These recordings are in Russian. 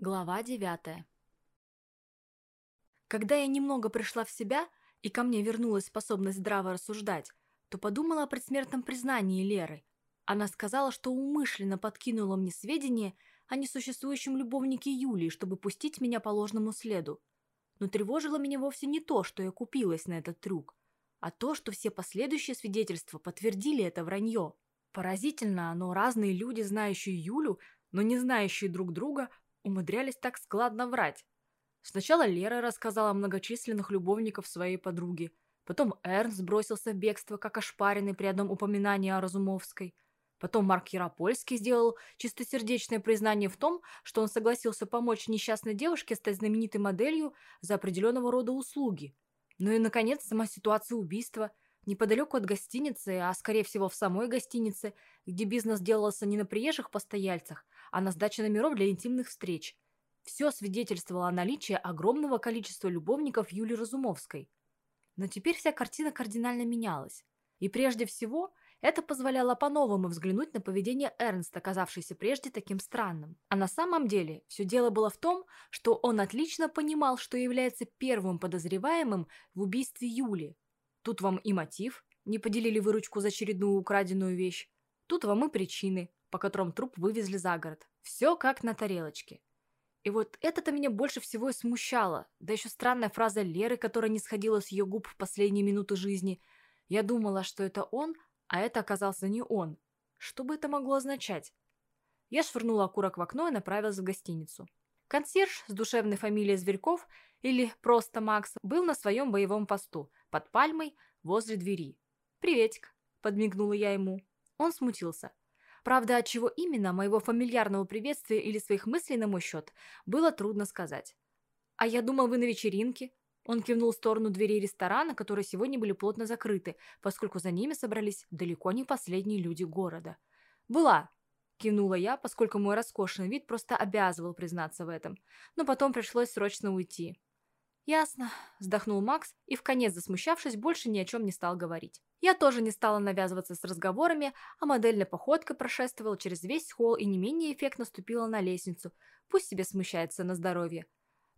Глава девятая Когда я немного пришла в себя, и ко мне вернулась способность здраво рассуждать, то подумала о предсмертном признании Леры. Она сказала, что умышленно подкинула мне сведения о несуществующем любовнике Юлии, чтобы пустить меня по ложному следу. Но тревожило меня вовсе не то, что я купилась на этот трюк, а то, что все последующие свидетельства подтвердили это вранье. Поразительно, но разные люди, знающие Юлю, но не знающие друг друга, умудрялись так складно врать. Сначала Лера рассказала о многочисленных любовников своей подруги, потом Эрнст бросился в бегство, как ошпаренный при одном упоминании о Разумовской, потом Марк Яропольский сделал чистосердечное признание в том, что он согласился помочь несчастной девушке стать знаменитой моделью за определенного рода услуги. Ну и, наконец, сама ситуация убийства – неподалеку от гостиницы, а скорее всего в самой гостинице, где бизнес делался не на приезжих постояльцах, а на сдаче номеров для интимных встреч. Все свидетельствовало о наличии огромного количества любовников Юли Разумовской. Но теперь вся картина кардинально менялась. И прежде всего, это позволяло по-новому взглянуть на поведение Эрнста, казавшееся прежде таким странным. А на самом деле, все дело было в том, что он отлично понимал, что является первым подозреваемым в убийстве Юли, Тут вам и мотив, не поделили выручку за очередную украденную вещь. Тут вам и причины, по которым труп вывезли за город. Все как на тарелочке. И вот это-то меня больше всего и смущало. Да еще странная фраза Леры, которая не сходила с ее губ в последние минуты жизни. Я думала, что это он, а это оказался не он. Что бы это могло означать? Я швырнула окурок в окно и направилась в гостиницу. Консьерж с душевной фамилией Зверьков, или просто Макс, был на своем боевом посту, под пальмой, возле двери. «Приветик», – подмигнула я ему. Он смутился. Правда, от чего именно, моего фамильярного приветствия или своих мыслей на мой счет, было трудно сказать. «А я думал, вы на вечеринке». Он кивнул в сторону дверей ресторана, которые сегодня были плотно закрыты, поскольку за ними собрались далеко не последние люди города. «Была», – кивнула я, поскольку мой роскошный вид просто обязывал признаться в этом. Но потом пришлось срочно уйти. «Ясно», – вздохнул Макс и, вконец засмущавшись, больше ни о чем не стал говорить. Я тоже не стала навязываться с разговорами, а модельной походкой прошествовала через весь холл и не менее эффектно ступила на лестницу. Пусть себе смущается на здоровье.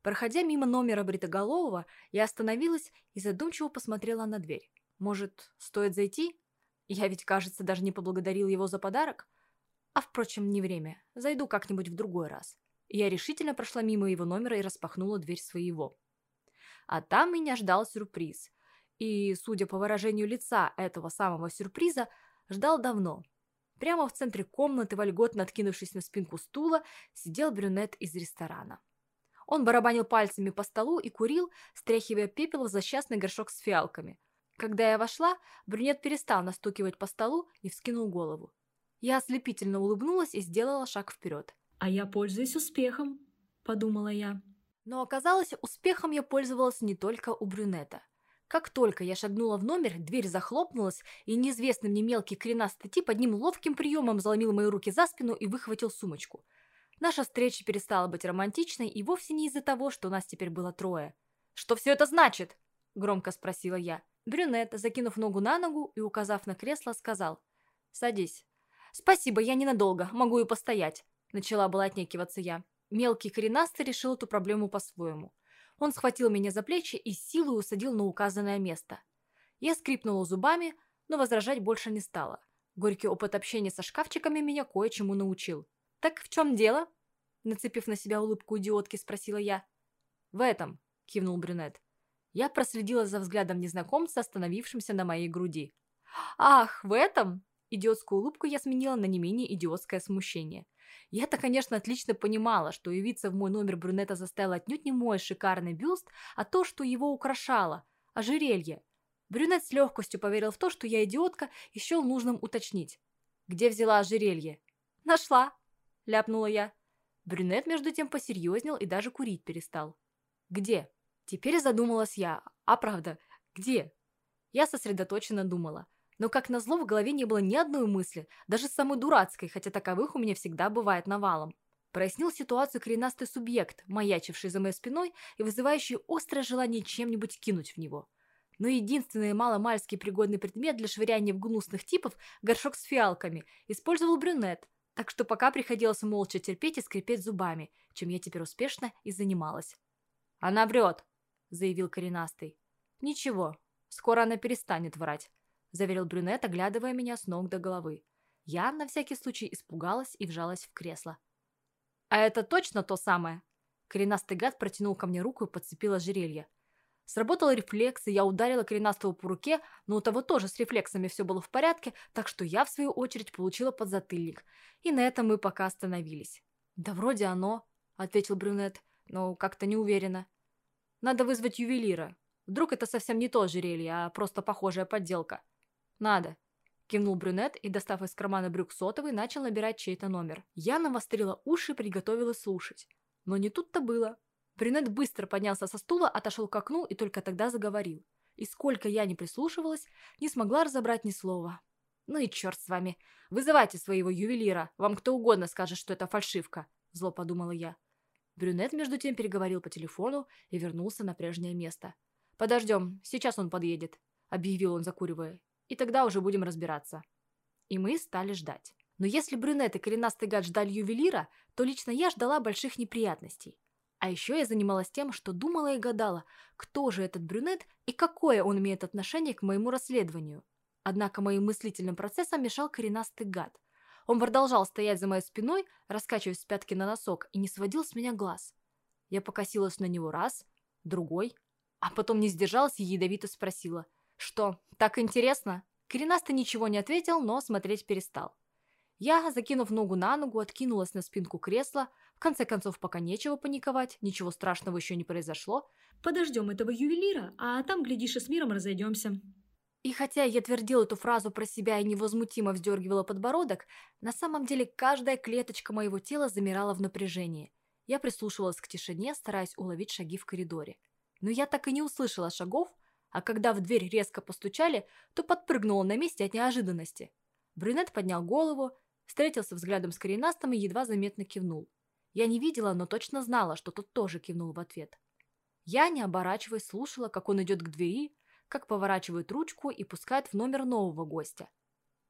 Проходя мимо номера Бритоголового, я остановилась и задумчиво посмотрела на дверь. Может, стоит зайти? Я ведь, кажется, даже не поблагодарил его за подарок. А, впрочем, не время. Зайду как-нибудь в другой раз. Я решительно прошла мимо его номера и распахнула дверь своего. А там меня ждал сюрприз. И, судя по выражению лица этого самого сюрприза, ждал давно. Прямо в центре комнаты, вольготно откинувшись на спинку стула, сидел брюнет из ресторана. Он барабанил пальцами по столу и курил, стряхивая пепел в злосчастный горшок с фиалками. Когда я вошла, брюнет перестал настукивать по столу и вскинул голову. Я ослепительно улыбнулась и сделала шаг вперед. «А я пользуюсь успехом», — подумала я. Но оказалось, успехом я пользовалась не только у брюнета. Как только я шагнула в номер, дверь захлопнулась, и неизвестный мне мелкий коренастый тип одним ловким приемом заломил мои руки за спину и выхватил сумочку. Наша встреча перестала быть романтичной и вовсе не из-за того, что нас теперь было трое. «Что все это значит?» – громко спросила я. Брюнет, закинув ногу на ногу и указав на кресло, сказал «Садись». «Спасибо, я ненадолго, могу и постоять», – начала была отнекиваться я. Мелкий коренастый решил эту проблему по-своему. Он схватил меня за плечи и силой усадил на указанное место. Я скрипнула зубами, но возражать больше не стала. Горький опыт общения со шкафчиками меня кое-чему научил. «Так в чем дело?» Нацепив на себя улыбку идиотки, спросила я. «В этом», — кивнул брюнет. Я проследила за взглядом незнакомца, остановившимся на моей груди. «Ах, в этом?» Идиотскую улыбку я сменила на не менее идиотское смущение. Я-то, конечно, отлично понимала, что явиться в мой номер брюнета заставил отнюдь не мой шикарный бюст, а то, что его украшало – ожерелье. Брюнет с легкостью поверил в то, что я идиотка, и счел нужным уточнить. «Где взяла ожерелье?» «Нашла», – ляпнула я. Брюнет, между тем, посерьезнел и даже курить перестал. «Где?» Теперь задумалась я. А правда, где? Я сосредоточенно думала – но, как назло, в голове не было ни одной мысли, даже самой дурацкой, хотя таковых у меня всегда бывает навалом. Прояснил ситуацию коренастый субъект, маячивший за моей спиной и вызывающий острое желание чем-нибудь кинуть в него. Но единственный маломальский пригодный предмет для швыряния в гнусных типов – горшок с фиалками – использовал брюнет, Так что пока приходилось молча терпеть и скрипеть зубами, чем я теперь успешно и занималась. «Она врет», — заявил коренастый. «Ничего, скоро она перестанет врать», — заверил брюнет, оглядывая меня с ног до головы. Я на всякий случай испугалась и вжалась в кресло. «А это точно то самое?» Коренастый гад протянул ко мне руку и подцепил ожерелье. Сработал рефлекс, и я ударила коренастого по руке, но у того тоже с рефлексами все было в порядке, так что я, в свою очередь, получила подзатыльник. И на этом мы пока остановились. «Да вроде оно», — ответил брюнет, но как-то не уверенно. «Надо вызвать ювелира. Вдруг это совсем не то ожерелье, а просто похожая подделка». «Надо», — кивнул брюнет и, достав из кармана брюк сотовый, начал набирать чей-то номер. Я навострила уши и приготовилась слушать. Но не тут-то было. Брюнет быстро поднялся со стула, отошел к окну и только тогда заговорил. И сколько я не прислушивалась, не смогла разобрать ни слова. «Ну и черт с вами. Вызывайте своего ювелира. Вам кто угодно скажет, что это фальшивка», – зло подумала я. Брюнет между тем переговорил по телефону и вернулся на прежнее место. «Подождем, сейчас он подъедет», – объявил он, закуривая. «И тогда уже будем разбираться». И мы стали ждать. Но если брюнет и коренастый гад ждали ювелира, то лично я ждала больших неприятностей. А еще я занималась тем, что думала и гадала, кто же этот брюнет и какое он имеет отношение к моему расследованию. Однако моим мыслительным процессом мешал коренастый гад. Он продолжал стоять за моей спиной, раскачиваясь с пятки на носок, и не сводил с меня глаз. Я покосилась на него раз, другой, а потом не сдержалась и ядовито спросила. «Что, так интересно?» Коренастый ничего не ответил, но смотреть перестал. Я, закинув ногу на ногу, откинулась на спинку кресла, в конце концов, пока нечего паниковать, ничего страшного еще не произошло. Подождем этого ювелира, а там, глядишь, и с миром разойдемся. И хотя я твердила эту фразу про себя и невозмутимо вздергивала подбородок, на самом деле каждая клеточка моего тела замирала в напряжении. Я прислушивалась к тишине, стараясь уловить шаги в коридоре. Но я так и не услышала шагов, а когда в дверь резко постучали, то подпрыгнула на месте от неожиданности. Брюнет поднял голову, встретился взглядом с коренастым и едва заметно кивнул. Я не видела, но точно знала, что тот тоже кивнул в ответ. Я, не оборачиваясь, слушала, как он идет к двери, как поворачивает ручку и пускает в номер нового гостя.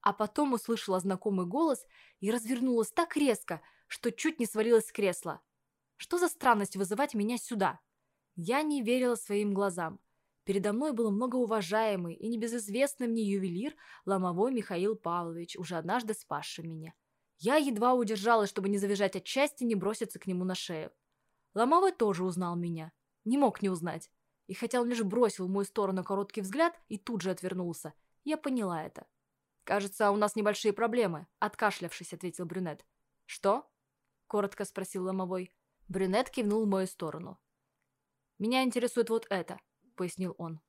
А потом услышала знакомый голос и развернулась так резко, что чуть не свалилась с кресла. Что за странность вызывать меня сюда? Я не верила своим глазам. Передо мной был многоуважаемый и небезызвестный мне ювелир Ломовой Михаил Павлович, уже однажды спасший меня. Я едва удержалась, чтобы не завизжать от счастья, не броситься к нему на шею. Ломовой тоже узнал меня. Не мог не узнать. И хотя он лишь бросил в мою сторону короткий взгляд и тут же отвернулся, я поняла это. «Кажется, у нас небольшие проблемы», — откашлявшись, ответил брюнет. «Что?» — коротко спросил Ломовой. Брюнет кивнул в мою сторону. «Меня интересует вот это», — пояснил он.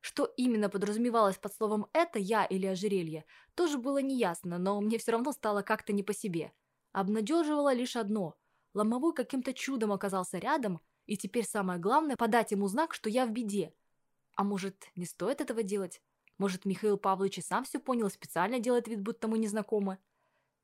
Что именно подразумевалось под словом «это», «я» или «ожерелье», тоже было неясно, но мне все равно стало как-то не по себе. Обнадеживало лишь одно. Ломовой каким-то чудом оказался рядом, и теперь самое главное – подать ему знак, что я в беде. А может, не стоит этого делать? Может, Михаил Павлович и сам все понял специально делает вид, будто мы незнакомы?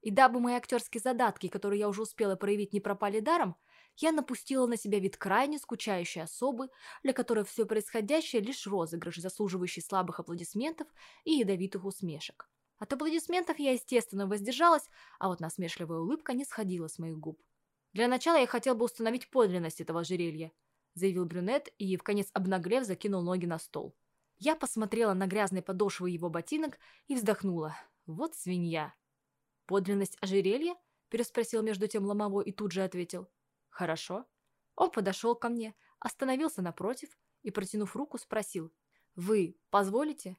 И дабы мои актерские задатки, которые я уже успела проявить, не пропали даром, я напустила на себя вид крайне скучающей особы, для которой все происходящее лишь розыгрыш, заслуживающий слабых аплодисментов и ядовитых усмешек. От аплодисментов я, естественно, воздержалась, а вот насмешливая улыбка не сходила с моих губ. «Для начала я хотел бы установить подлинность этого ожерелья», заявил брюнет и, в конец обнаглев, закинул ноги на стол. Я посмотрела на грязные подошвы его ботинок и вздохнула. «Вот свинья!» «Подлинность ожерелья?» переспросил между тем ломовой и тут же ответил. «Хорошо». Он подошел ко мне, остановился напротив и, протянув руку, спросил. «Вы позволите?»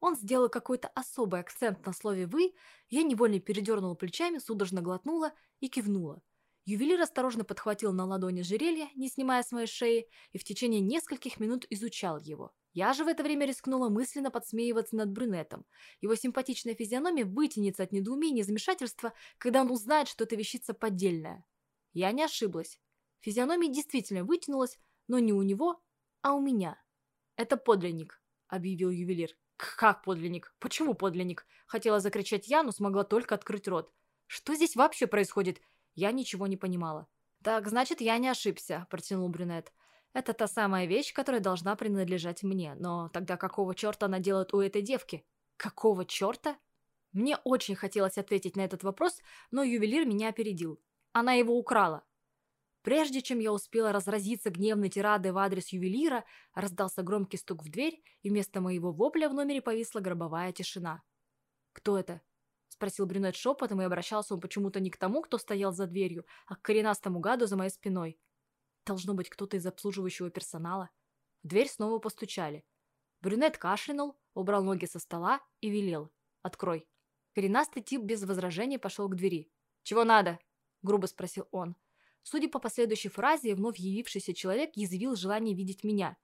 Он сделал какой-то особый акцент на слове «вы», я невольно передернула плечами, судорожно глотнула и кивнула. Ювелир осторожно подхватил на ладони жерелье, не снимая с моей шеи, и в течение нескольких минут изучал его. Я же в это время рискнула мысленно подсмеиваться над брюнетом. Его симпатичная физиономия вытянется от недоумения и замешательства, когда он узнает, что эта вещица поддельная. Я не ошиблась. Физиономия действительно вытянулась, но не у него, а у меня. «Это подлинник», — объявил ювелир. «Как подлинник? Почему подлинник?» Хотела закричать я, но смогла только открыть рот. «Что здесь вообще происходит?» Я ничего не понимала. «Так, значит, я не ошибся», — протянул брюнет. «Это та самая вещь, которая должна принадлежать мне. Но тогда какого черта она делает у этой девки?» «Какого черта?» Мне очень хотелось ответить на этот вопрос, но ювелир меня опередил. Она его украла. Прежде чем я успела разразиться гневной тирадой в адрес ювелира, раздался громкий стук в дверь, и вместо моего вопля в номере повисла гробовая тишина. «Кто это?» — спросил брюнет шепотом, и обращался он почему-то не к тому, кто стоял за дверью, а к коренастому гаду за моей спиной. Должно быть кто-то из обслуживающего персонала. В дверь снова постучали. Брюнет кашлянул, убрал ноги со стола и велел. «Открой». Коренастый тип без возражений пошел к двери. «Чего надо?» — грубо спросил он. Судя по последующей фразе, вновь явившийся человек язвил желание видеть меня.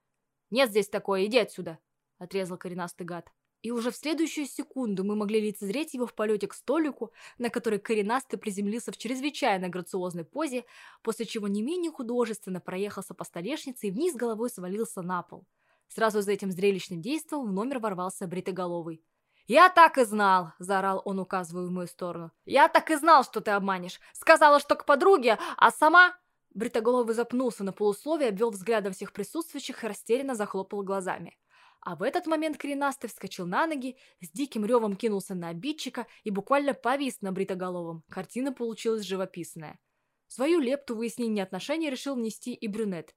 «Нет здесь такое, иди отсюда!» — отрезал коренастый гад. И уже в следующую секунду мы могли лицезреть его в полете к столику, на который коренастый приземлился в чрезвычайно грациозной позе, после чего не менее художественно проехался по столешнице и вниз головой свалился на пол. Сразу за этим зрелищным действием в номер ворвался бритоголовый. «Я так и знал!» – заорал он, указывая в мою сторону. «Я так и знал, что ты обманешь! Сказала, что к подруге, а сама...» Бритоголовый запнулся на полусловие, обвел взглядом всех присутствующих и растерянно захлопал глазами. А в этот момент коренастый вскочил на ноги, с диким ревом кинулся на обидчика и буквально повис на бритоголовом. Картина получилась живописная. Свою лепту выяснение отношений решил внести и брюнет.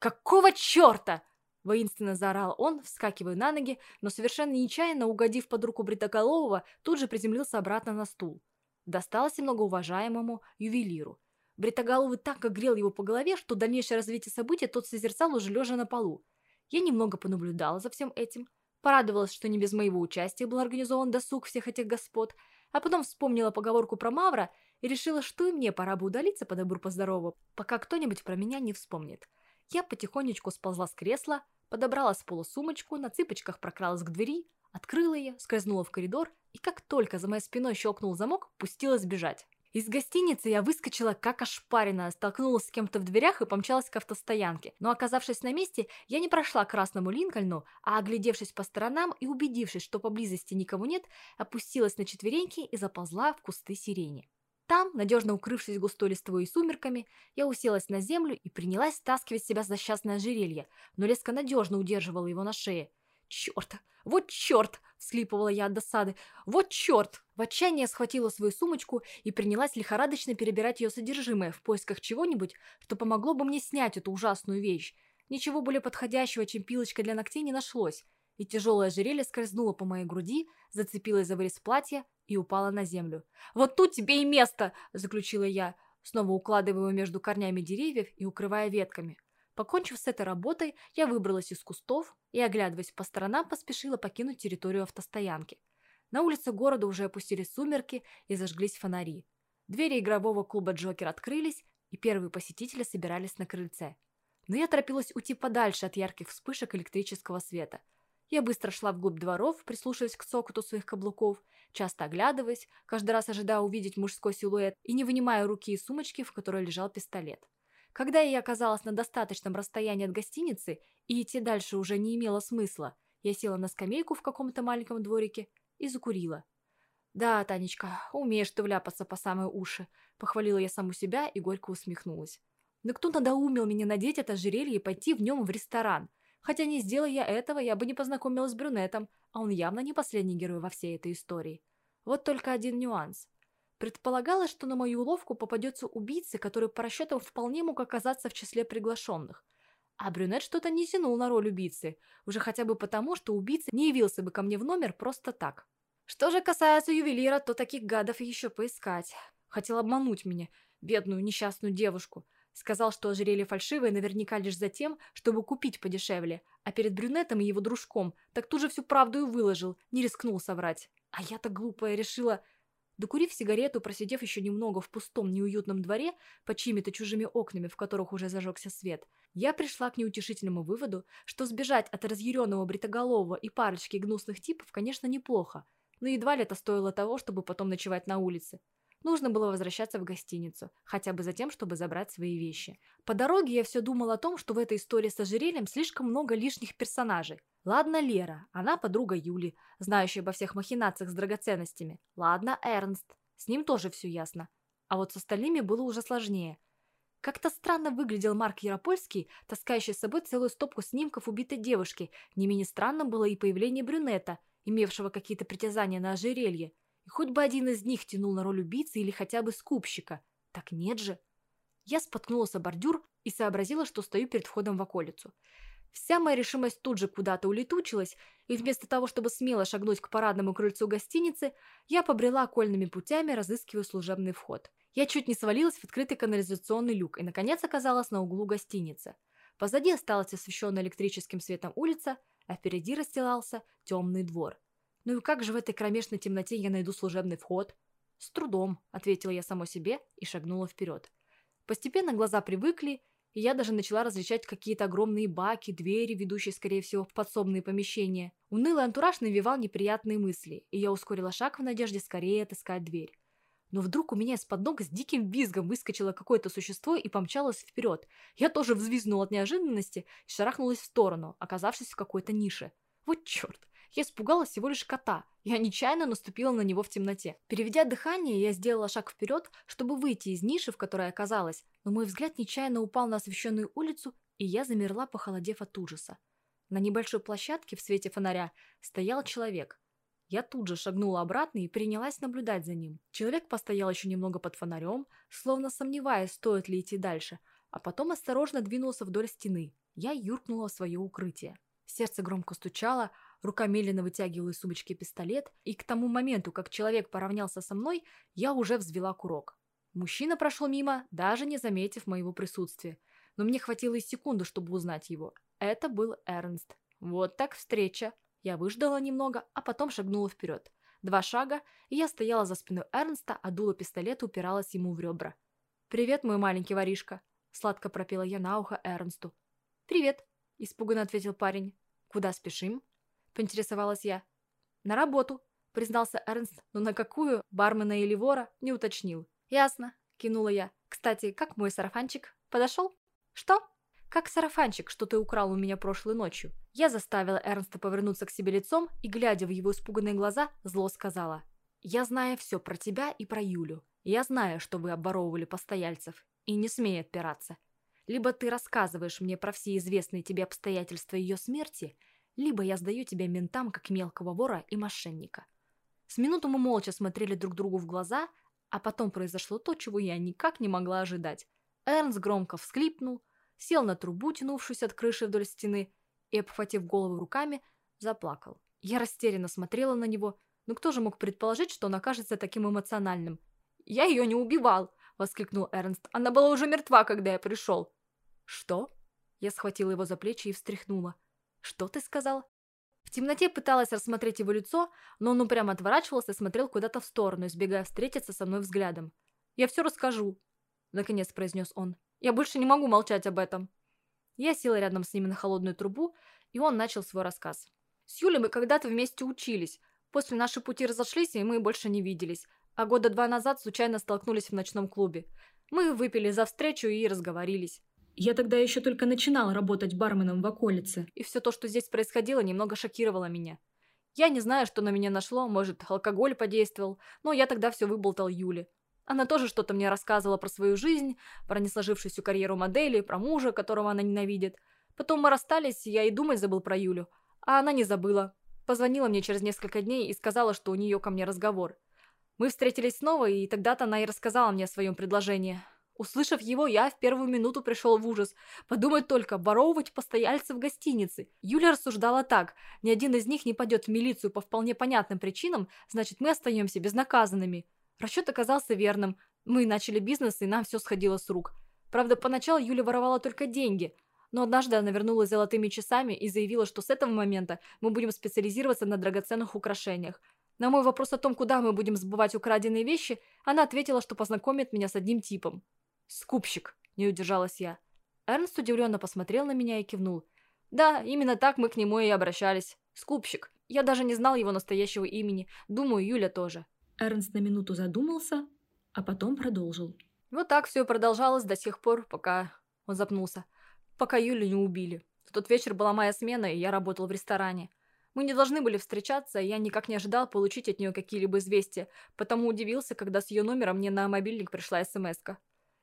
«Какого черта?» Воинственно заорал он, вскакивая на ноги, но совершенно нечаянно, угодив под руку Бритоголового, тут же приземлился обратно на стул. Досталось и многоуважаемому ювелиру. Бритоголовый так огрел его по голове, что дальнейшее развитие событий тот созерцал уже лежа на полу. Я немного понаблюдала за всем этим, порадовалась, что не без моего участия был организован досуг всех этих господ, а потом вспомнила поговорку про Мавра и решила, что и мне пора бы удалиться по добру-поздорову, пока кто-нибудь про меня не вспомнит. Я потихонечку сползла с кресла, подобрала с пола сумочку, на цыпочках прокралась к двери, открыла ее, скользнула в коридор и как только за моей спиной щелкнул замок, пустилась бежать. Из гостиницы я выскочила как ошпаренная, столкнулась с кем-то в дверях и помчалась к автостоянке. Но оказавшись на месте, я не прошла к красному Линкольну, а оглядевшись по сторонам и убедившись, что поблизости никого нет, опустилась на четвереньки и заползла в кусты сирени. Там, надежно укрывшись густой листвой и сумерками, я уселась на землю и принялась стаскивать с себя злосчастное ожерелье, но леска надежно удерживала его на шее. «Черт! Вот черт!» – всхлипывала я от досады. «Вот черт!» В отчаянии я схватила свою сумочку и принялась лихорадочно перебирать ее содержимое в поисках чего-нибудь, что помогло бы мне снять эту ужасную вещь. Ничего более подходящего, чем пилочка для ногтей, не нашлось, и тяжелое ожерелье скользнуло по моей груди, зацепилось за вырез платья и упала на землю. «Вот тут тебе и место!» – заключила я, снова укладывая его между корнями деревьев и укрывая ветками. Покончив с этой работой, я выбралась из кустов и, оглядываясь по сторонам, поспешила покинуть территорию автостоянки. На улице города уже опустились сумерки и зажглись фонари. Двери игрового клуба «Джокер» открылись, и первые посетители собирались на крыльце. Но я торопилась уйти подальше от ярких вспышек электрического света – я быстро шла вглубь дворов, прислушиваясь к цокоту своих каблуков, часто оглядываясь, каждый раз ожидая увидеть мужской силуэт и не вынимая руки из сумочки, в которой лежал пистолет. Когда я оказалась на достаточном расстоянии от гостиницы и идти дальше уже не имело смысла, я села на скамейку в каком-то маленьком дворике и закурила. «Да, Танечка, умеешь ты вляпаться по самые уши», — похвалила я саму себя и горько усмехнулась. «Но кто надоумил меня надеть это ожерелье и пойти в нем в ресторан? Хотя не сделая я этого, я бы не познакомилась с брюнетом, а он явно не последний герой во всей этой истории. Вот только один нюанс. Предполагалось, что на мою уловку попадется убийца, который по расчетам вполне мог оказаться в числе приглашенных. А брюнет что-то не тянул на роль убийцы, уже хотя бы потому, что убийца не явился бы ко мне в номер просто так. Что же касается ювелира, то таких гадов еще поискать. Хотел обмануть меня, бедную несчастную девушку – Сказал, что ожерелье фальшивое наверняка лишь за тем, чтобы купить подешевле, а перед брюнетом и его дружком так тут же всю правду и выложил, не рискнул соврать. А я-то глупая решила... Докурив сигарету, просидев еще немного в пустом неуютном дворе, под чьими-то чужими окнами, в которых уже зажегся свет, я пришла к неутешительному выводу, что сбежать от разъяренного бритоголового и парочки гнусных типов, конечно, неплохо, но едва ли это стоило того, чтобы потом ночевать на улице. Нужно было возвращаться в гостиницу, хотя бы за тем, чтобы забрать свои вещи. По дороге я все думала о том, что в этой истории с ожерельем слишком много лишних персонажей. Ладно Лера, она подруга Юли, знающая обо всех махинациях с драгоценностями. Ладно Эрнст, с ним тоже все ясно. А вот с остальными было уже сложнее. Как-то странно выглядел Марк Яропольский, таскающий с собой целую стопку снимков убитой девушки. Не менее странно было и появление брюнета, имевшего какие-то притязания на ожерелье. И хоть бы один из них тянул на роль убийцы или хотя бы скупщика. Так нет же. Я споткнулась о бордюр и сообразила, что стою перед входом в околицу. Вся моя решимость тут же куда-то улетучилась, и вместо того, чтобы смело шагнуть к парадному крыльцу гостиницы, я побрела окольными путями, разыскивая служебный вход. Я чуть не свалилась в открытый канализационный люк и, наконец, оказалась на углу гостиницы. Позади осталась освещенная электрическим светом улица, а впереди расстилался темный двор. Ну и как же в этой кромешной темноте я найду служебный вход? С трудом, ответила я самой себе и шагнула вперед. Постепенно глаза привыкли, и я даже начала различать какие-то огромные баки, двери, ведущие, скорее всего, в подсобные помещения. Унылый антураж навевал неприятные мысли, и я ускорила шаг в надежде скорее отыскать дверь. Но вдруг у меня из-под ног с диким визгом выскочило какое-то существо и помчалось вперед. Я тоже взвизгнула от неожиданности и шарахнулась в сторону, оказавшись в какой-то нише. Вот черт! Я испугалась всего лишь кота. Я нечаянно наступила на него в темноте. Переведя дыхание, я сделала шаг вперед, чтобы выйти из ниши, в которой оказалась, но мой взгляд нечаянно упал на освещенную улицу, и я замерла, похолодев от ужаса. На небольшой площадке в свете фонаря стоял человек. Я тут же шагнула обратно и принялась наблюдать за ним. Человек постоял еще немного под фонарем, словно сомневаясь, стоит ли идти дальше, а потом осторожно двинулся вдоль стены. Я юркнула в свое укрытие. Сердце громко стучало, рука медленно вытягивала из сумочки пистолет, и к тому моменту, как человек поравнялся со мной, я уже взвела курок. Мужчина прошел мимо, даже не заметив моего присутствия, но мне хватило и секунды, чтобы узнать его. Это был Эрнст. Вот так встреча. Я выждала немного, а потом шагнула вперед. Два шага, и я стояла за спиной Эрнста, а дуло пистолета упиралось ему в ребра. «Привет, мой маленький воришка», — сладко пропела я на ухо Эрнсту. «Привет», — испуганно ответил парень. «Куда спешим?» — поинтересовалась я. «На работу», — признался Эрнст, но на какую, бармена или вора, не уточнил. «Ясно», — кинула я. «Кстати, как мой сарафанчик? Подошел?» «Что?» «Как сарафанчик, что ты украл у меня прошлой ночью?» Я заставила Эрнста повернуться к себе лицом и, глядя в его испуганные глаза, зло сказала. «Я знаю все про тебя и про Юлю. Я знаю, что вы обворовывали постояльцев. И не смей отпираться. Либо ты рассказываешь мне про все известные тебе обстоятельства ее смерти, либо я сдаю тебя ментам как мелкого вора и мошенника. С минуту мы молча смотрели друг другу в глаза, а потом произошло то, чего я никак не могла ожидать. Эрнст громко всклипнул, сел на трубу, тянувшуюся от крыши вдоль стены, и, обхватив голову руками, заплакал. Я растерянно смотрела на него, но кто же мог предположить, что он окажется таким эмоциональным? «Я ее не убивал!» — воскликнул Эрнст. «Она была уже мертва, когда я пришел!» «Что?» Я схватила его за плечи и встряхнула. «Что ты сказал?» В темноте пыталась рассмотреть его лицо, но он упрямо отворачивался и смотрел куда-то в сторону, избегая встретиться со мной взглядом. «Я все расскажу», — наконец произнес он. «Я больше не могу молчать об этом». Я села рядом с ними на холодную трубу, и он начал свой рассказ. «С Юлей мы когда-то вместе учились. После наши пути разошлись, и мы больше не виделись. А года два назад случайно столкнулись в ночном клубе. Мы выпили за встречу и разговорились. Я тогда еще только начинал работать барменом в околице, и все то, что здесь происходило, немного шокировало меня. Я не знаю, что на меня нашло, может, алкоголь подействовал, но я тогда все выболтал Юле. Она тоже что-то мне рассказывала про свою жизнь, про несложившуюся карьеру модели, про мужа, которого она ненавидит. Потом мы расстались, я и думать забыл про Юлю. А она не забыла. Позвонила мне через несколько дней и сказала, что у нее ко мне разговор. Мы встретились снова, и тогда-то она и рассказала мне о своем предложении. Услышав его, я в первую минуту пришел в ужас. Подумать только, воровывать постояльцев в гостинице. Юля рассуждала так. Ни один из них не пойдет в милицию по вполне понятным причинам, значит, мы остаемся безнаказанными. Расчет оказался верным. Мы начали бизнес, и нам все сходило с рук. Правда, поначалу Юля воровала только деньги. Но однажды она вернулась золотыми часами и заявила, что с этого момента мы будем специализироваться на драгоценных украшениях. На мой вопрос о том, куда мы будем сбывать украденные вещи, она ответила, что познакомит меня с одним типом. «Скупщик», — не удержалась я. Эрнст удивленно посмотрел на меня и кивнул. «Да, именно так мы к нему и обращались. Скупщик. Я даже не знал его настоящего имени. Думаю, Юля тоже». Эрнст на минуту задумался, а потом продолжил. Вот так все продолжалось до сих пор, пока... Он запнулся. Пока Юлю не убили. В тот вечер была моя смена, и я работал в ресторане. Мы не должны были встречаться, и я никак не ожидал получить от нее какие-либо известия, потому удивился, когда с ее номером мне на мобильник пришла смс -ка.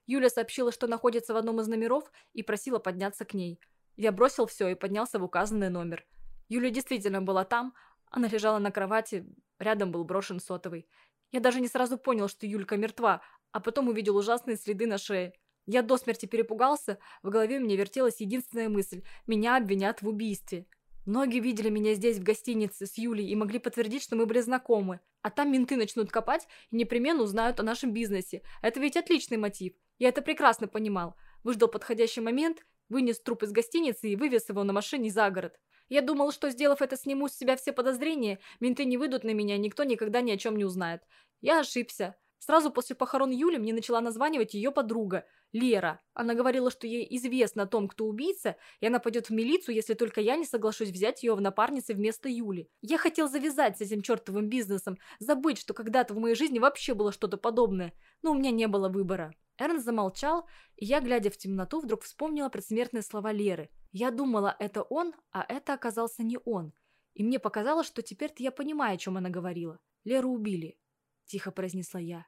Юля сообщила, что находится в одном из номеров и просила подняться к ней. Я бросил все и поднялся в указанный номер. Юля действительно была там, она лежала на кровати, рядом был брошен сотовый. Я даже не сразу понял, что Юлька мертва, а потом увидел ужасные следы на шее. Я до смерти перепугался, в голове у меня вертелась единственная мысль – меня обвинят в убийстве. Многие видели меня здесь, в гостинице, с Юлей и могли подтвердить, что мы были знакомы. А там менты начнут копать и непременно узнают о нашем бизнесе. Это ведь отличный мотив. Я это прекрасно понимал. Выждал подходящий момент, вынес труп из гостиницы и вывез его на машине за город. Я думал, что, сделав это, сниму с себя все подозрения, менты не выйдут на меня, никто никогда ни о чем не узнает. Я ошибся. Сразу после похорон Юли мне начала названивать ее подруга, Лера. Она говорила, что ей известно о том, кто убийца, и она пойдет в милицию, если только я не соглашусь взять ее в напарнице вместо Юли. Я хотел завязать с этим чертовым бизнесом, забыть, что когда-то в моей жизни вообще было что-то подобное, но у меня не было выбора. Эрн замолчал, и я, глядя в темноту, вдруг вспомнила предсмертные слова Леры. Я думала, это он, а это оказался не он. И мне показалось, что теперь-то я понимаю, о чем она говорила. Леру убили. – тихо произнесла я.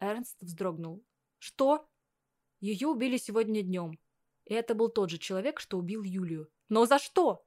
Эрнст вздрогнул. «Что?» «Ее убили сегодня днем. И это был тот же человек, что убил Юлию. Но за что?»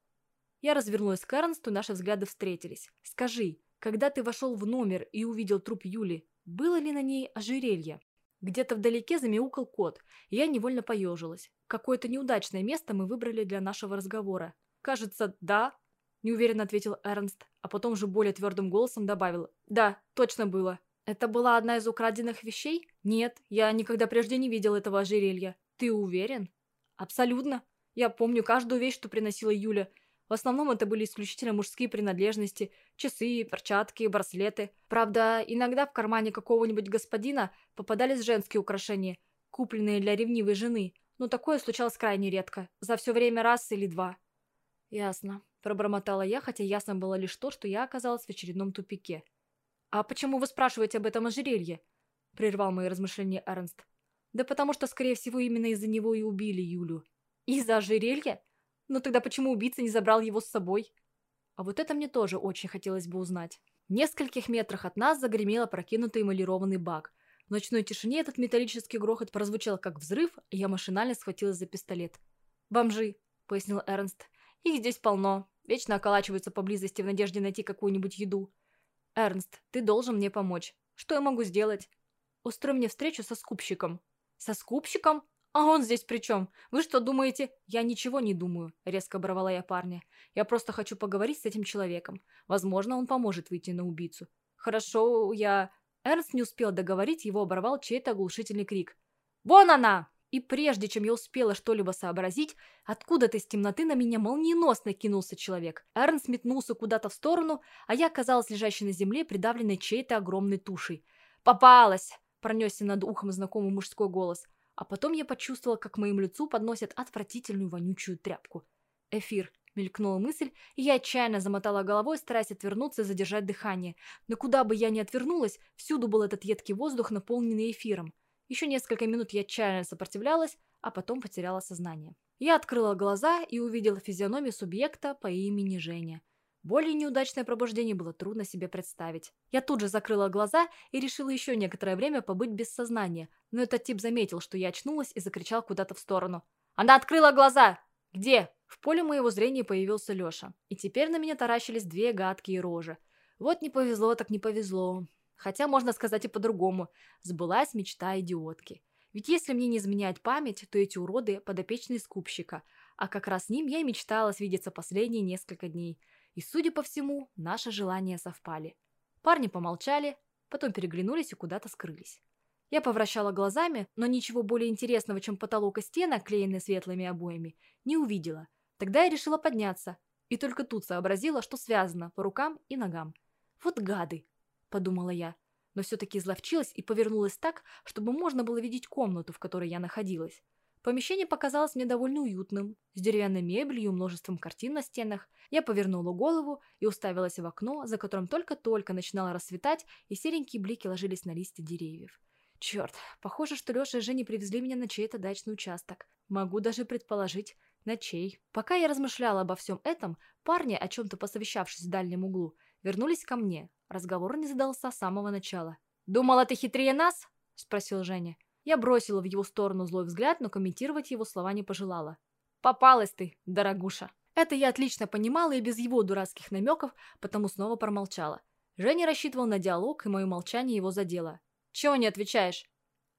Я развернулась к Эрнсту, наши взгляды встретились. «Скажи, когда ты вошел в номер и увидел труп Юли, было ли на ней ожерелье?» Где-то вдалеке замяукал кот, и я невольно поежилась. Какое-то неудачное место мы выбрали для нашего разговора. «Кажется, да», – неуверенно ответил Эрнст, а потом же более твердым голосом добавил. «Да, точно было». «Это была одна из украденных вещей?» «Нет, я никогда прежде не видел этого ожерелья». «Ты уверен?» «Абсолютно. Я помню каждую вещь, что приносила Юля. В основном это были исключительно мужские принадлежности. Часы, перчатки, браслеты. Правда, иногда в кармане какого-нибудь господина попадались женские украшения, купленные для ревнивой жены. Но такое случалось крайне редко. За все время раз или два». «Ясно», – пробормотала я, хотя ясно было лишь то, что я оказалась в очередном тупике. «А почему вы спрашиваете об этом ожерелье?» – прервал мои размышления Эрнст. «Да потому что, скорее всего, именно из-за него и убили Юлю». «Из-за ожерелья? Ну тогда почему убийца не забрал его с собой?» А вот это мне тоже очень хотелось бы узнать. В нескольких метрах от нас загремел опрокинутый эмалированный бак. В ночной тишине этот металлический грохот прозвучал как взрыв, и я машинально схватилась за пистолет. «Бомжи», — пояснил Эрнст. «Их здесь полно. Вечно околачиваются поблизости в надежде найти какую-нибудь еду. «Эрнст, ты должен мне помочь. Что я могу сделать?» «Устрой мне встречу со скупщиком». «Со скупщиком? А он здесь при чем? Вы что думаете?» «Я ничего не думаю», — резко оборвала я парня. «Я просто хочу поговорить с этим человеком. Возможно, он поможет выйти на убийцу». «Хорошо, я...» Эрнст не успел договорить, его оборвал чей-то оглушительный крик. «Вон она!» И прежде чем я успела что-либо сообразить, откуда-то из темноты на меня молниеносно кинулся человек. Эрнс метнулся куда-то в сторону, а я оказалась лежащей на земле, придавленной чьей-то огромной тушей. «Попалась!» – пронесся над ухом знакомый мужской голос. А потом я почувствовала, как моему лицу подносят отвратительную вонючую тряпку. «Эфир», – мелькнула мысль, и я отчаянно замотала головой, стараясь отвернуться и задержать дыхание. Но куда бы я ни отвернулась, всюду был этот едкий воздух, наполненный эфиром. Еще несколько минут я отчаянно сопротивлялась, а потом потеряла сознание. Я открыла глаза и увидела физиономию субъекта по имени Женя. Более неудачное пробуждение было трудно себе представить. Я тут же закрыла глаза и решила еще некоторое время побыть без сознания, но этот тип заметил, что я очнулась и закричал куда-то в сторону. «Она открыла глаза! Где?» В поле моего зрения появился Леша, и теперь на меня таращились две гадкие рожи. Вот не повезло, так не повезло. Хотя можно сказать и по-другому. Сбылась мечта идиотки. Ведь если мне не изменяет память, то эти уроды – подопечные скупщика, а как раз с ним я и мечтала свидеться последние несколько дней. И, судя по всему, наши желания совпали. Парни помолчали, потом переглянулись и куда-то скрылись. Я повращала глазами, но ничего более интересного, чем потолок и стены, клеенные светлыми обоями, не увидела. Тогда я решила подняться, и только тут сообразила, что связано по рукам и ногам. Вот гады! – подумала я, но все-таки изловчилась и повернулась так, чтобы можно было видеть комнату, в которой я находилась. Помещение показалось мне довольно уютным, с деревянной мебелью и множеством картин на стенах. Я повернула голову и уставилась в окно, за которым только-только начинало рассветать, и серенькие блики ложились на листья деревьев. Черт, похоже, что Леша и Женя привезли меня на чей-то дачный участок. Могу даже предположить, на чей. Пока я размышляла обо всем этом, парни, о чем-то посовещавшись в дальнем углу, вернулись ко мне. Разговор не задался с самого начала. «Думала, ты хитрее нас?» – спросил Женя. Я бросила в его сторону злой взгляд, но комментировать его слова не пожелала. «Попалась ты, дорогуша!» Это я отлично понимала и без его дурацких намеков, потому снова промолчала. Женя рассчитывал на диалог, и мое молчание его задело. «Чего не отвечаешь?»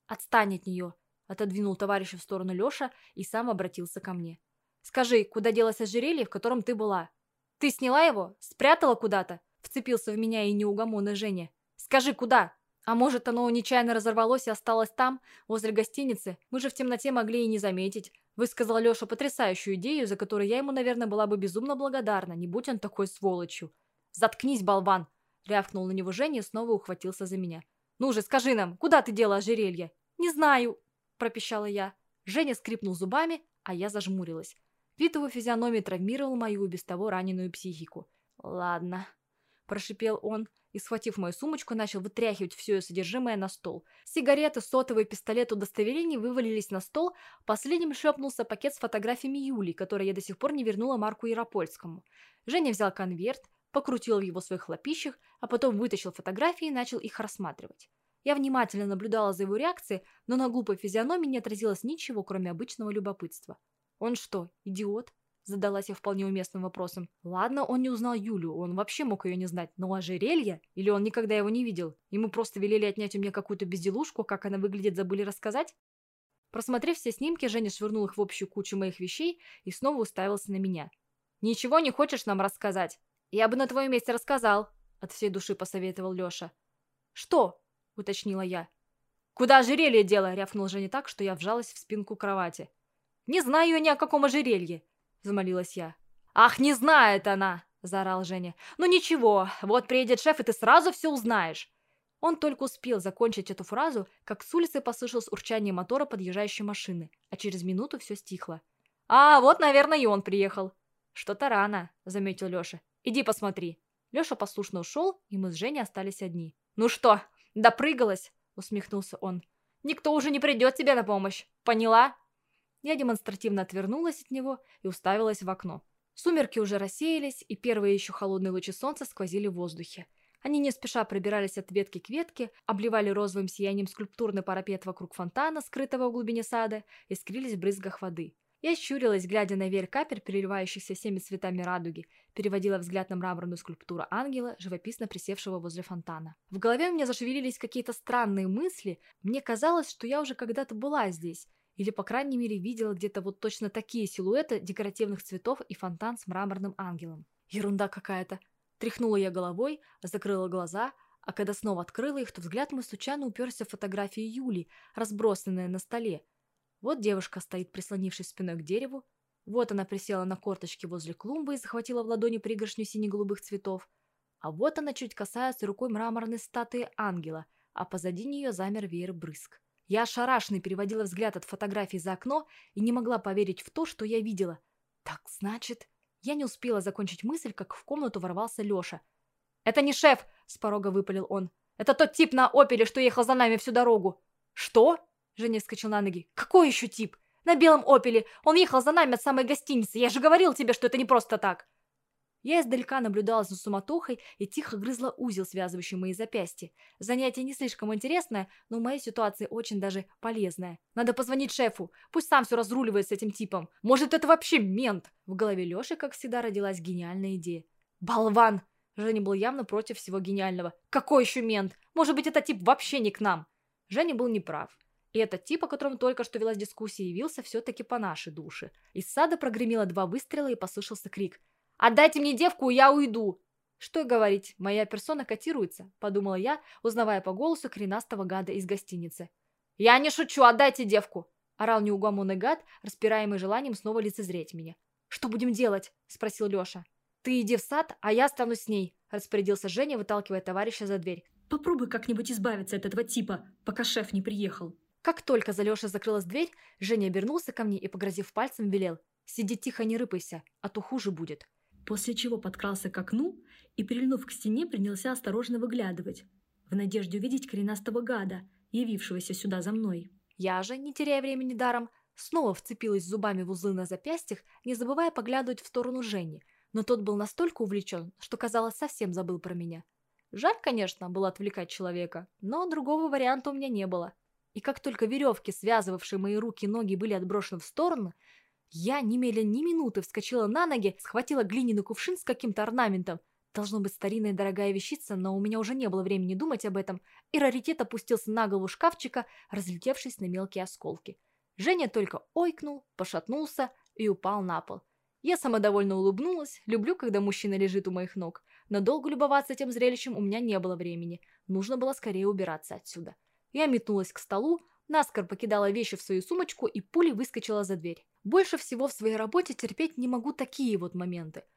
«Отстань от нее», — отодвинул товарища в сторону Леша и сам обратился ко мне. «Скажи, куда делось ожерелье, в котором ты была? Ты сняла его? Спрятала куда-то?» Вцепился в меня и неугомонный Женя. «Скажи, куда?» А может, оно нечаянно разорвалось и осталось там, возле гостиницы? Мы же в темноте могли и не заметить. Высказал Леша потрясающую идею, за которую я ему, наверное, была бы безумно благодарна, не будь он такой сволочью. «Заткнись, болван!» — рявкнул на него Женя и снова ухватился за меня. «Ну же, скажи нам, куда ты дела ожерелье?» «Не знаю», — пропищала я. Женя скрипнул зубами, а я зажмурилась. Вид его физиономии травмировал мою без того раненую психику. «Ладно», — прошипел он, и, схватив мою сумочку, начал вытряхивать все ее содержимое на стол. Сигареты, сотовый пистолет удостоверений вывалились на стол, последним шлепнулся пакет с фотографиями Юли, который я до сих пор не вернула Марку Яропольскому. Женя взял конверт, покрутил его в своих лапищах, а потом вытащил фотографии и начал их рассматривать. Я внимательно наблюдала за его реакцией, но на глупой физиономии не отразилось ничего, кроме обычного любопытства. Он что, идиот? Задалась я вполне уместным вопросом. Ладно, он не узнал Юлю, он вообще мог ее не знать. Но ожерелье? Или он никогда его не видел? Ему просто велели отнять у меня какую-то безделушку, как она выглядит, забыли рассказать? Просмотрев все снимки, Женя швырнул их в общую кучу моих вещей и снова уставился на меня. «Ничего не хочешь нам рассказать?» «Я бы на твоем месте рассказал», — от всей души посоветовал Леша. «Что?» — уточнила я. «Куда ожерелье дело?» — рявкнул Женя так, что я вжалась в спинку кровати. «Не знаю я ни о каком ожерелье. — замолилась я. «Ах, не знает она!» — заорал Женя. «Ну ничего, вот приедет шеф, и ты сразу все узнаешь!» Он только успел закончить эту фразу, как с улицы послышалось урчание мотора подъезжающей машины, а через минуту все стихло. «А, вот, наверное, и он приехал». «Что-то рано», — заметил Леша. «Иди посмотри». Леша послушно ушел, и мы с Женей остались одни. «Ну что, допрыгалась?» — усмехнулся он. «Никто уже не придет тебе на помощь. Поняла?» Я демонстративно отвернулась от него и уставилась в окно. Сумерки уже рассеялись, и первые еще холодные лучи солнца сквозили в воздухе. Они не спеша пробирались от ветки к ветке, обливали розовым сиянием скульптурный парапет вокруг фонтана, скрытого в глубине сада, и скрылись в брызгах воды. Я щурилась, глядя на веер капель, переливающихся всеми цветами радуги, переводила взгляд на мраморную скульптуру ангела, живописно присевшего возле фонтана. В голове у меня зашевелились какие-то странные мысли. Мне казалось, что я уже когда-то была здесь, или, по крайней мере, видела где-то вот точно такие силуэты декоративных цветов и фонтан с мраморным ангелом. Ерунда какая-то. Тряхнула я головой, закрыла глаза, а когда снова открыла их, то взгляд мой случайно уперся в фотографии Юли, разбросанные на столе. Вот девушка стоит, прислонившись спиной к дереву. Вот она присела на корточки возле клумбы и захватила в ладони пригоршню сине-голубых цветов. А вот она чуть касается рукой мраморной статуи ангела, а позади нее замер веер брызг. Я ошарашенно переводила взгляд от фотографии за окно и не могла поверить в то, что я видела. Так, значит... Я не успела закончить мысль, как в комнату ворвался Леша. «Это не шеф!» — с порога выпалил он. «Это тот тип на опеле, что ехал за нами всю дорогу!» «Что?» — Женя вскочил на ноги. «Какой еще тип?» «На белом опеле! Он ехал за нами от самой гостиницы! Я же говорил тебе, что это не просто так!» Я издалека наблюдала за суматохой и тихо грызла узел, связывающий мои запястья. Занятие не слишком интересное, но в моей ситуации очень даже полезное. Надо позвонить шефу, пусть сам все разруливает с этим типом. Может, это вообще мент? В голове Леши, как всегда, родилась гениальная идея. «Болван!» Женя был явно против всего гениального. «Какой еще мент? Может быть, этот тип вообще не к нам?» Женя был неправ. И этот тип, о котором только что велась дискуссия, явился все-таки по нашей душе. Из сада прогремело два выстрела и послышался крик. Отдайте мне девку, и я уйду!» «Что говорить, моя персона котируется», — подумала я, узнавая по голосу коренастого гада из гостиницы. «Я не шучу, отдайте девку!» — орал неугомонный гад, распираемый желанием снова лицезреть меня. «Что будем делать?» — спросил Леша. «Ты иди в сад, а я останусь с ней», — распорядился Женя, выталкивая товарища за дверь. «Попробуй как-нибудь избавиться от этого типа, пока шеф не приехал». Как только за Лешей закрылась дверь, Женя обернулся ко мне и, погрозив пальцем, велел. «Сиди тихо, не рыпайся, а то хуже будет» после чего подкрался к окну и, прильнув к стене, принялся осторожно выглядывать, в надежде увидеть коренастого гада, явившегося сюда за мной. Я же, не теряя времени даром, снова вцепилась зубами в узлы на запястьях, не забывая поглядывать в сторону Жени, но тот был настолько увлечен, что, казалось, совсем забыл про меня. Жаль, конечно, было отвлекать человека, но другого варианта у меня не было. И как только веревки, связывавшие мои руки и ноги, были отброшены в сторону, я, немедленно ни минуты, вскочила на ноги, схватила глиняный кувшин с каким-то орнаментом, Должно быть старинная дорогая вещица, но у меня уже не было времени думать об этом, и раритет опустился на голову шкафчика, разлетевшись на мелкие осколки. Женя только ойкнул, пошатнулся и упал на пол. Я самодовольно улыбнулась, люблю, когда мужчина лежит у моих ног, но долго любоваться этим зрелищем у меня не было времени, нужно было скорее убираться отсюда. Я метнулась к столу, наскоро покидала вещи в свою сумочку и пулей выскочила за дверь. Больше всего в своей работе терпеть не могу такие вот моменты –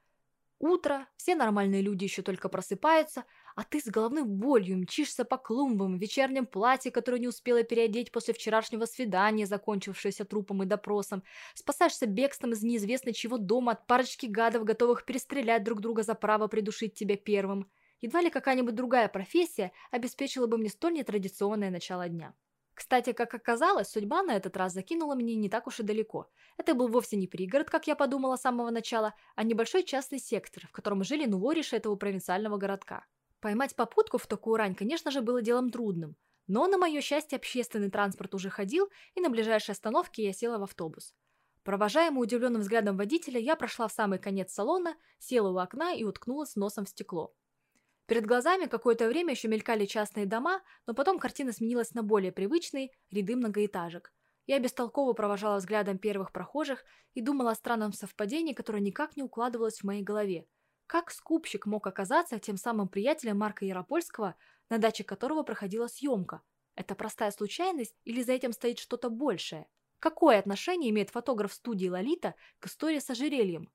Утро, все нормальные люди еще только просыпаются, а ты с головной болью мчишься по клумбам в вечернем платье, которое не успела переодеть после вчерашнего свидания, закончившегося трупом и допросом, спасаешься бегством из неизвестно чего дома от парочки гадов, готовых перестрелять друг друга за право придушить тебя первым. Едва ли какая-нибудь другая профессия обеспечила бы мне столь нетрадиционное начало дня. Кстати, как оказалось, судьба на этот раз закинула меня не так уж и далеко. Это был вовсе не пригород, как я подумала с самого начала, а небольшой частный сектор, в котором жили нувориши этого провинциального городка. Поймать попутку в такую рань, конечно же, было делом трудным. Но, на мое счастье, общественный транспорт уже ходил, и на ближайшей остановке я села в автобус. Провожаемый удивленным взглядом водителя, я прошла в самый конец салона, села у окна и уткнулась носом в стекло. Перед глазами какое-то время еще мелькали частные дома, но потом картина сменилась на более привычные ряды многоэтажек. Я бестолково провожала взглядом первых прохожих и думала о странном совпадении, которое никак не укладывалось в моей голове. Как скупщик мог оказаться тем самым приятелем Марка Яропольского, на даче которого проходила съемка? Это простая случайность или за этим стоит что-то большее? Какое отношение имеет фотограф студии «Лолита» к истории с ожерельем?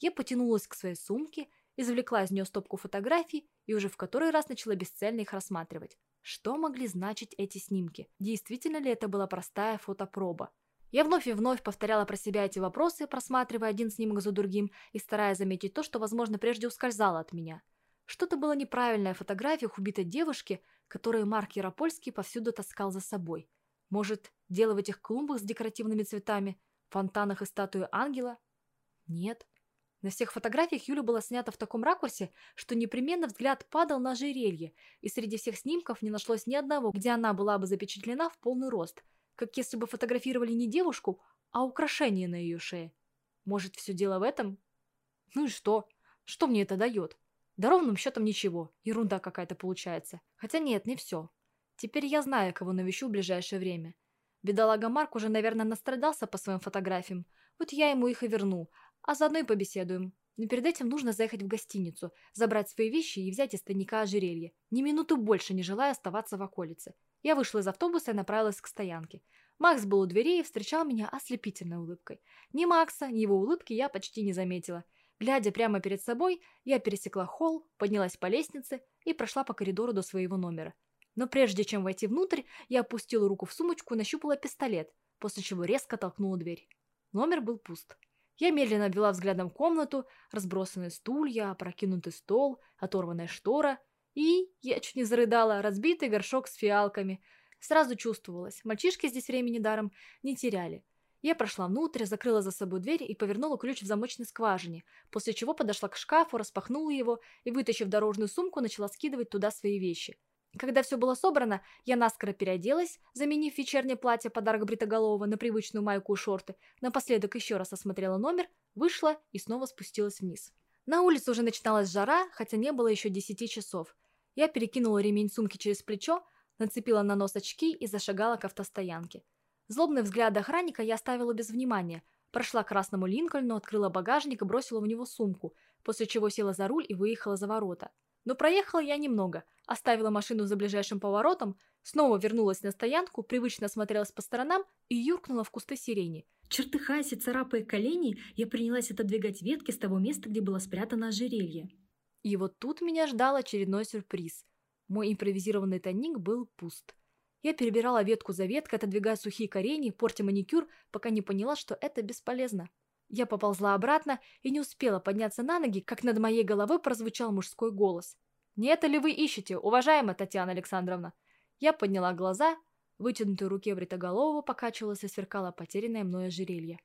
Я потянулась к своей сумке извлекла из нее стопку фотографий и уже в который раз начала бесцельно их рассматривать. Что могли значить эти снимки? Действительно ли это была простая фотопроба? Я вновь и вновь повторяла про себя эти вопросы, просматривая один снимок за другим и стараясь заметить то, что, возможно, прежде ускользало от меня. Что-то было неправильное в фотографиях убитой девушки, которую Марк Яропольский повсюду таскал за собой. Может, дело в этих клумбах с декоративными цветами, фонтанах и статуе ангела? Нет. На всех фотографиях Юля была снята в таком ракурсе, что непременно взгляд падал на ожерелье, и среди всех снимков не нашлось ни одного, где она была бы запечатлена в полный рост, как если бы фотографировали не девушку, а украшение на ее шее. Может, все дело в этом? Ну и что? Что мне это дает? Да ровным счетом ничего, ерунда какая-то получается. Хотя нет, не все. Теперь я знаю, кого навещу в ближайшее время. Бедолага Марк уже, наверное, настрадался по своим фотографиям. Вот я ему их и верну, а заодно и побеседуем. Но перед этим нужно заехать в гостиницу, забрать свои вещи и взять из тайника ожерелье. Ни минуту больше не желая оставаться в околице. Я вышла из автобуса и направилась к стоянке. Макс был у двери и встречал меня ослепительной улыбкой. Ни Макса, ни его улыбки я почти не заметила. Глядя прямо перед собой, я пересекла холл, поднялась по лестнице и прошла по коридору до своего номера. Но прежде чем войти внутрь, я опустила руку в сумочку и нащупала пистолет, после чего резко толкнула дверь. Номер был пуст. Я медленно обвела взглядом комнату, разбросанные стулья, опрокинутый стол, оторванная штора и, я чуть не зарыдала, разбитый горшок с фиалками. Сразу чувствовалось, мальчишки здесь времени даром не теряли. Я прошла внутрь, закрыла за собой дверь и повернула ключ в замочной скважине, после чего подошла к шкафу, распахнула его и, вытащив дорожную сумку, начала скидывать туда свои вещи. Когда все было собрано, я наскоро переоделась, заменив вечернее платье подарок Бритоголового на привычную майку и шорты, напоследок еще раз осмотрела номер, вышла и снова спустилась вниз. На улице уже начиналась жара, хотя не было еще десяти часов. Я перекинула ремень сумки через плечо, нацепила на нос очки и зашагала к автостоянке. Злобный взгляд охранника я оставила без внимания, прошла к красному Линкольну, открыла багажник и бросила в него сумку, после чего села за руль и выехала за ворота. Но проехала я немного, оставила машину за ближайшим поворотом, снова вернулась на стоянку, привычно осмотрелась по сторонам и юркнула в кусты сирени. Чертыхаясь и царапая колени, я принялась отодвигать ветки с того места, где было спрятано ожерелье. И вот тут меня ждал очередной сюрприз. Мой импровизированный тайник был пуст. Я перебирала ветку за веткой, отодвигая сухие корени, портя маникюр, пока не поняла, что это бесполезно. Я поползла обратно и не успела подняться на ноги, как над моей головой прозвучал мужской голос. «Не это ли вы ищете, уважаемая Татьяна Александровна?» Я подняла глаза, вытянутой руке Бритоголового покачивалась и сверкала потерянное мною ожерелье.